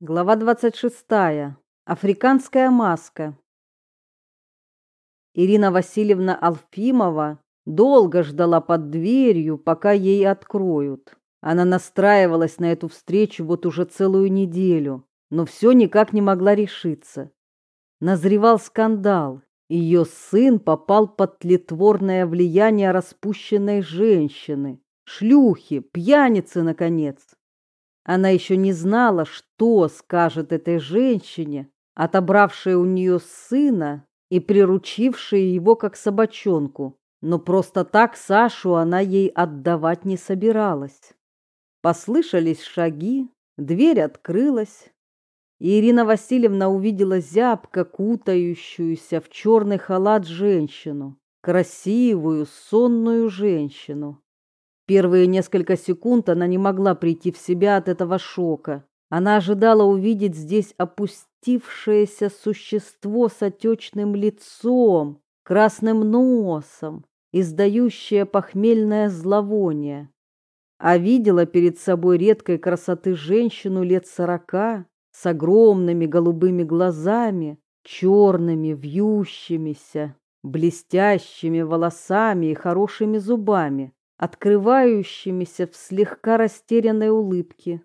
Глава 26. Африканская маска. Ирина Васильевна Алфимова долго ждала под дверью, пока ей откроют. Она настраивалась на эту встречу вот уже целую неделю, но все никак не могла решиться. Назревал скандал. Ее сын попал под тлетворное влияние распущенной женщины, шлюхи, пьяницы, наконец. Она еще не знала, что скажет этой женщине, отобравшей у нее сына и приручившей его как собачонку, но просто так Сашу она ей отдавать не собиралась. Послышались шаги, дверь открылась, и Ирина Васильевна увидела зябко кутающуюся в черный халат женщину, красивую, сонную женщину. Первые несколько секунд она не могла прийти в себя от этого шока. Она ожидала увидеть здесь опустившееся существо с отечным лицом, красным носом, издающее похмельное зловоние. А видела перед собой редкой красоты женщину лет сорока с огромными голубыми глазами, черными, вьющимися, блестящими волосами и хорошими зубами открывающимися в слегка растерянной улыбке.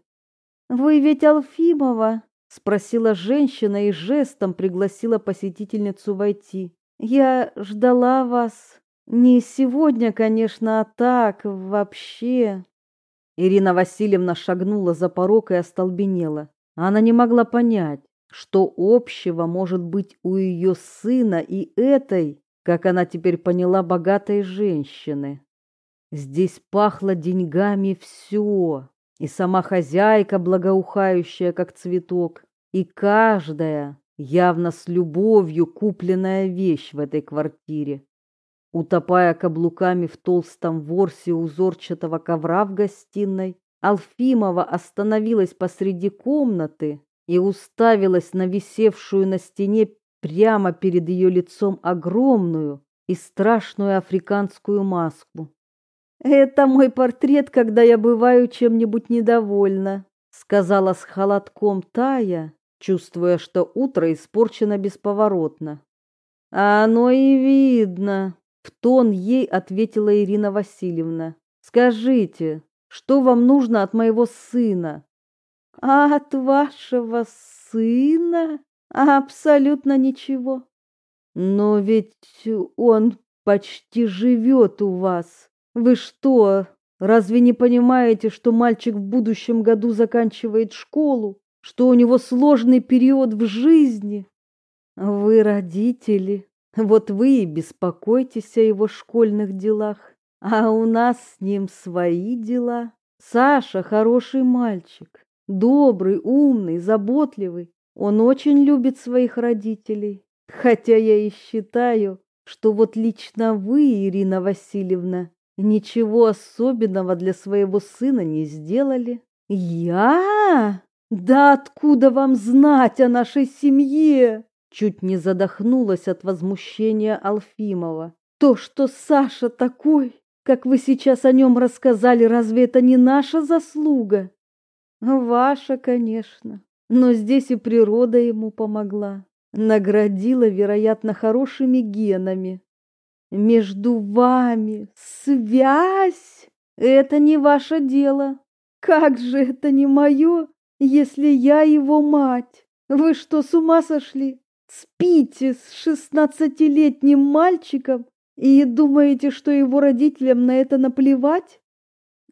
«Вы ведь Алфимова?» — спросила женщина и жестом пригласила посетительницу войти. «Я ждала вас. Не сегодня, конечно, а так, вообще». Ирина Васильевна шагнула за порог и остолбенела. Она не могла понять, что общего может быть у ее сына и этой, как она теперь поняла, богатой женщины. Здесь пахло деньгами все, и сама хозяйка, благоухающая, как цветок, и каждая, явно с любовью купленная вещь в этой квартире. Утопая каблуками в толстом ворсе узорчатого ковра в гостиной, Алфимова остановилась посреди комнаты и уставилась на висевшую на стене прямо перед ее лицом огромную и страшную африканскую маску. Это мой портрет, когда я бываю чем-нибудь недовольна, сказала с холодком Тая, чувствуя, что утро испорчено бесповоротно. А оно и видно, в тон ей ответила Ирина Васильевна. Скажите, что вам нужно от моего сына? А от вашего сына? Абсолютно ничего. Но ведь он почти живет у вас. Вы что, разве не понимаете, что мальчик в будущем году заканчивает школу, что у него сложный период в жизни? Вы родители, вот вы и беспокойтесь о его школьных делах, а у нас с ним свои дела. Саша хороший мальчик, добрый, умный, заботливый. Он очень любит своих родителей. Хотя я и считаю, что вот лично вы, Ирина Васильевна, ничего особенного для своего сына не сделали. Я? Да откуда вам знать о нашей семье? Чуть не задохнулась от возмущения Алфимова. То, что Саша такой, как вы сейчас о нем рассказали, разве это не наша заслуга? Ваша, конечно. Но здесь и природа ему помогла. Наградила, вероятно, хорошими генами между вами связь — это не ваше дело. Как же это не мое, если я его мать? Вы что, с ума сошли? Спите с шестнадцатилетним мальчиком и думаете, что его родителям на это наплевать?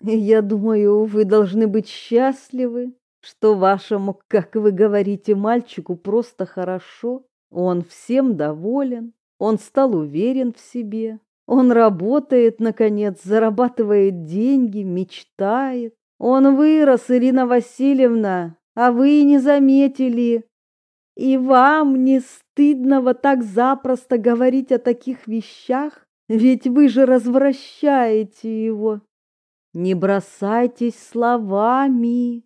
Я думаю, вы должны быть счастливы, что вашему, как вы говорите, мальчику просто хорошо, он всем доволен. Он стал уверен в себе. Он работает, наконец, зарабатывает деньги, мечтает. Он вырос, Ирина Васильевна, а вы не заметили. И вам не стыдно вот так запросто говорить о таких вещах? Ведь вы же развращаете его. Не бросайтесь словами.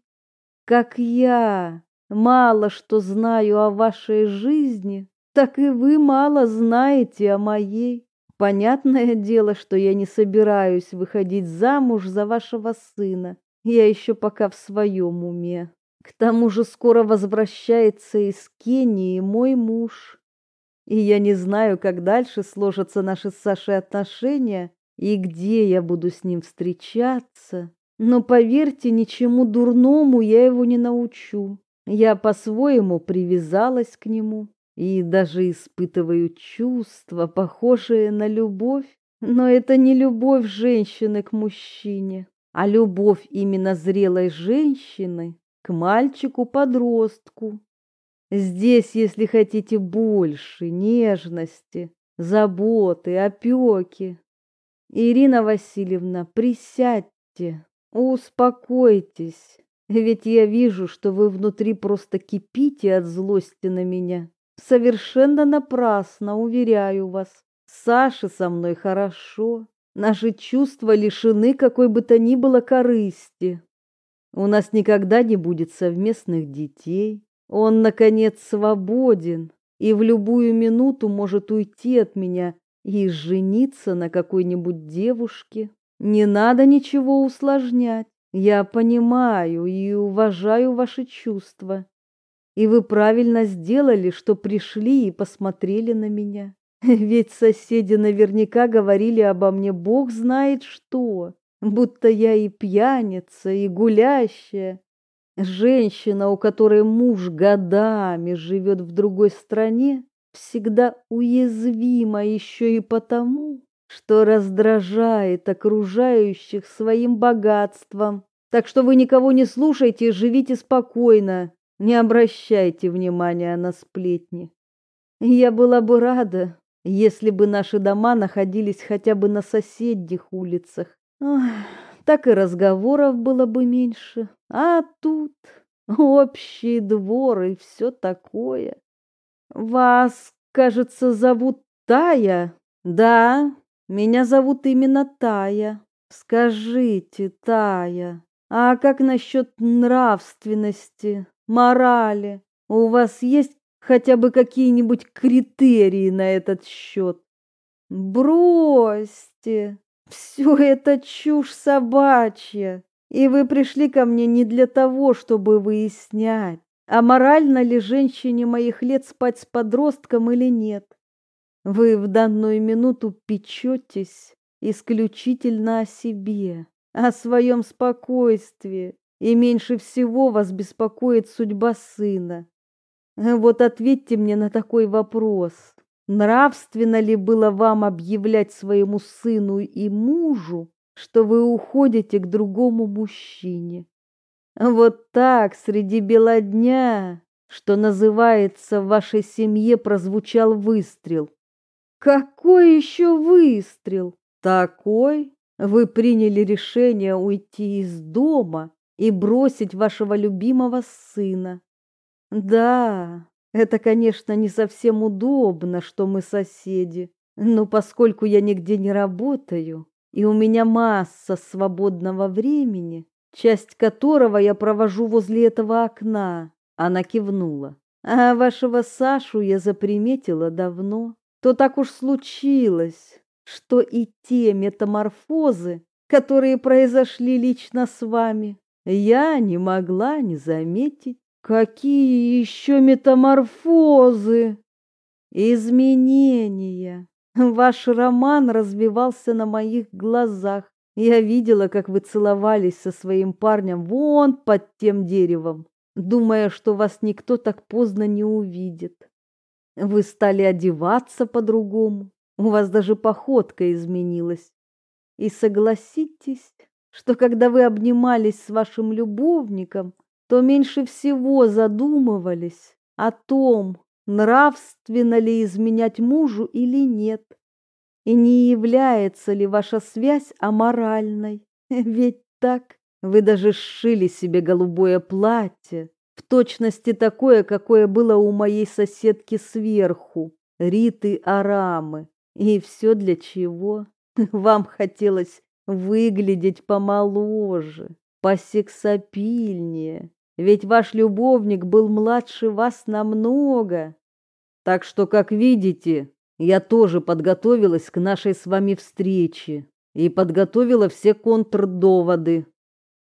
Как я мало что знаю о вашей жизни, так и вы мало знаете о моей. Понятное дело, что я не собираюсь выходить замуж за вашего сына. Я еще пока в своем уме. К тому же скоро возвращается из Кении мой муж. И я не знаю, как дальше сложатся наши с Сашей отношения и где я буду с ним встречаться. Но поверьте, ничему дурному я его не научу. Я по-своему привязалась к нему и даже испытываю чувства, похожие на любовь. Но это не любовь женщины к мужчине, а любовь именно зрелой женщины к мальчику-подростку. Здесь, если хотите, больше нежности, заботы, опеки. Ирина Васильевна, присядьте, успокойтесь, ведь я вижу, что вы внутри просто кипите от злости на меня. Совершенно напрасно, уверяю вас. Саше со мной хорошо. Наши чувства лишены какой бы то ни было корысти. У нас никогда не будет совместных детей. Он, наконец, свободен и в любую минуту может уйти от меня и жениться на какой-нибудь девушке. Не надо ничего усложнять. Я понимаю и уважаю ваши чувства. И вы правильно сделали, что пришли и посмотрели на меня. Ведь соседи наверняка говорили обо мне бог знает что, будто я и пьяница, и гулящая. Женщина, у которой муж годами живет в другой стране, всегда уязвима еще и потому, что раздражает окружающих своим богатством. Так что вы никого не слушайте, живите спокойно, не обращайте внимания на сплетни. Я была бы рада, если бы наши дома находились хотя бы на соседних улицах. Ох, так и разговоров было бы меньше. А тут общий двор и все такое. Вас, кажется, зовут Тая? Да, меня зовут именно Тая. Скажите, Тая, а как насчет нравственности, морали? У вас есть хотя бы какие-нибудь критерии на этот счет. Бросьте, все это чушь собачья, и вы пришли ко мне не для того, чтобы выяснять, а морально ли женщине моих лет спать с подростком или нет. Вы в данную минуту печетесь исключительно о себе, о своем спокойствии, и меньше всего вас беспокоит судьба сына. Вот ответьте мне на такой вопрос. Нравственно ли было вам объявлять своему сыну и мужу, что вы уходите к другому мужчине? Вот так среди бела дня, что называется, в вашей семье прозвучал выстрел. Какой еще выстрел? Такой? Вы приняли решение уйти из дома и бросить вашего любимого сына. Да, это, конечно, не совсем удобно, что мы соседи, но поскольку я нигде не работаю, и у меня масса свободного времени, часть которого я провожу возле этого окна, она кивнула. А вашего Сашу я заприметила давно. То так уж случилось, что и те метаморфозы, которые произошли лично с вами, я не могла не заметить. Какие еще метаморфозы? Изменения. Ваш роман развивался на моих глазах. Я видела, как вы целовались со своим парнем вон под тем деревом, думая, что вас никто так поздно не увидит. Вы стали одеваться по-другому, у вас даже походка изменилась. И согласитесь, что когда вы обнимались с вашим любовником, то меньше всего задумывались о том, нравственно ли изменять мужу или нет, и не является ли ваша связь аморальной. Ведь так вы даже сшили себе голубое платье, в точности такое, какое было у моей соседки сверху, Риты Арамы. И все для чего? Вам хотелось выглядеть помоложе, посексапильнее, ведь ваш любовник был младше вас намного. Так что, как видите, я тоже подготовилась к нашей с вами встрече и подготовила все контрдоводы.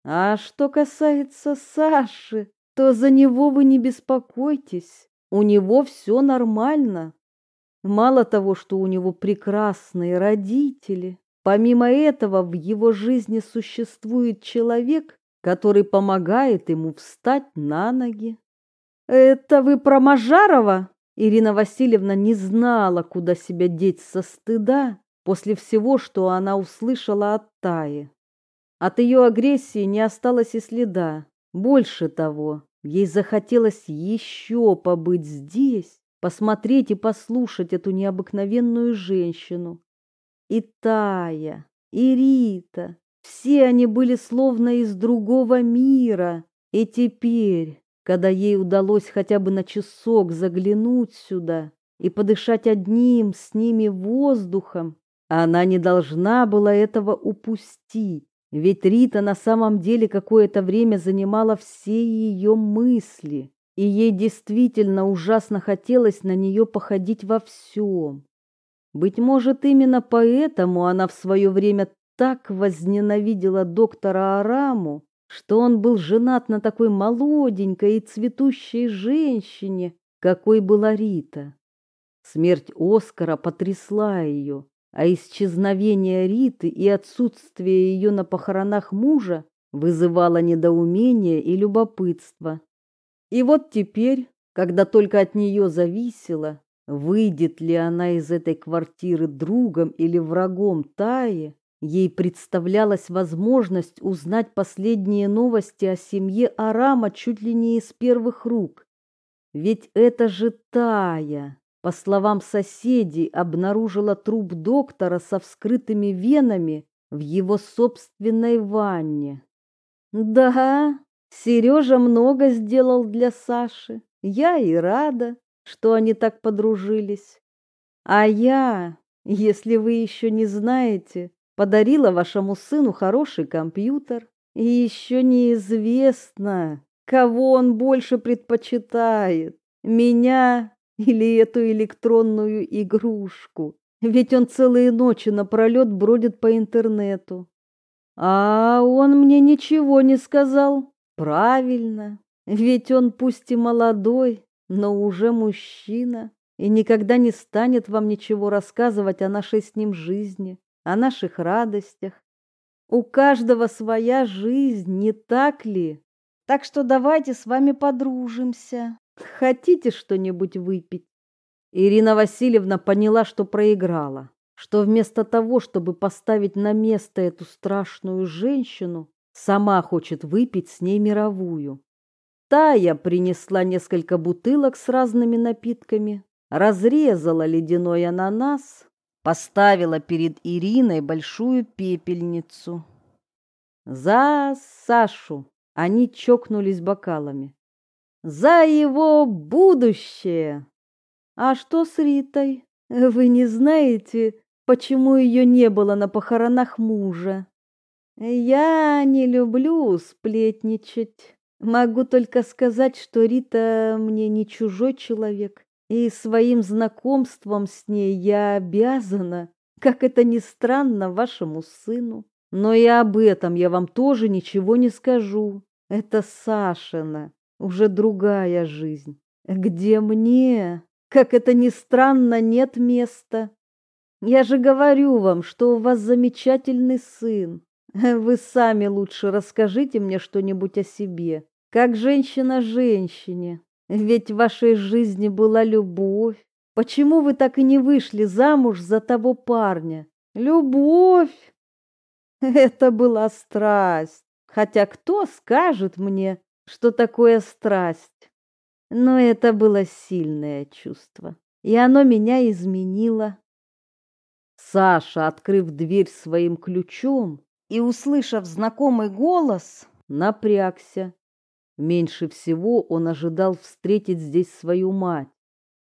А что касается Саши, то за него вы не беспокойтесь. У него все нормально. Мало того, что у него прекрасные родители, помимо этого в его жизни существует человек, который помогает ему встать на ноги. Это вы про Мажарова? Ирина Васильевна не знала, куда себя деть со стыда после всего, что она услышала от Таи. От ее агрессии не осталось и следа. Больше того, ей захотелось еще побыть здесь, посмотреть и послушать эту необыкновенную женщину. И Тая, и Рита, все они были словно из другого мира. И теперь, когда ей удалось хотя бы на часок заглянуть сюда и подышать одним с ними воздухом, она не должна была этого упустить. Ведь Рита на самом деле какое-то время занимала все ее мысли, и ей действительно ужасно хотелось на нее походить во всем. Быть может, именно поэтому она в свое время так возненавидела доктора Араму, что он был женат на такой молоденькой и цветущей женщине, какой была Рита. Смерть Оскара потрясла ее, а исчезновение Риты и отсутствие ее на похоронах мужа вызывало недоумение и любопытство. И вот теперь, когда только от нее зависело, выйдет ли она из этой квартиры другом или врагом Таи, ей представлялась возможность узнать последние новости о семье Арама чуть ли не из первых рук. Ведь это же Тая, по словам соседей, обнаружила труп доктора со вскрытыми венами в его собственной ванне. Да, Сережа много сделал для Саши. Я и рада, что они так подружились. А я, если вы еще не знаете, подарила вашему сыну хороший компьютер. И еще неизвестно, кого он больше предпочитает, меня или эту электронную игрушку? Ведь он целые ночи напролет бродит по интернету. А он мне ничего не сказал. Правильно, ведь он пусть и молодой, но уже мужчина и никогда не станет вам ничего рассказывать о нашей с ним жизни, о наших радостях. У каждого своя жизнь, не так ли? Так что давайте с вами подружимся. Хотите что-нибудь выпить? Ирина Васильевна поняла, что проиграла, что вместо того, чтобы поставить на место эту страшную женщину, сама хочет выпить с ней мировую. Тая принесла несколько бутылок с разными напитками, разрезала ледяной ананас, поставила перед Ириной большую пепельницу. За Сашу они чокнулись бокалами за его будущее. А что с Ритой? Вы не знаете, почему ее не было на похоронах мужа? Я не люблю сплетничать. Могу только сказать, что Рита мне не чужой человек, и своим знакомством с ней я обязана, как это ни странно, вашему сыну. Но и об этом я вам тоже ничего не скажу. Это Сашина уже другая жизнь, где мне, как это ни странно, нет места. Я же говорю вам, что у вас замечательный сын. Вы сами лучше расскажите мне что-нибудь о себе, как женщина женщине. Ведь в вашей жизни была любовь. Почему вы так и не вышли замуж за того парня? Любовь! Это была страсть. Хотя кто скажет мне, что такое страсть. Но это было сильное чувство, и оно меня изменило. Саша, открыв дверь своим ключом и услышав знакомый голос, напрягся. Меньше всего он ожидал встретить здесь свою мать.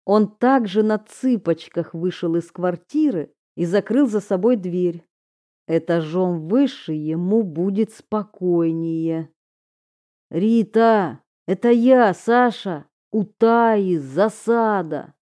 Он также на цыпочках вышел из квартиры и закрыл за собой дверь. Этажом выше ему будет спокойнее. Рита, это я, Саша. У засада.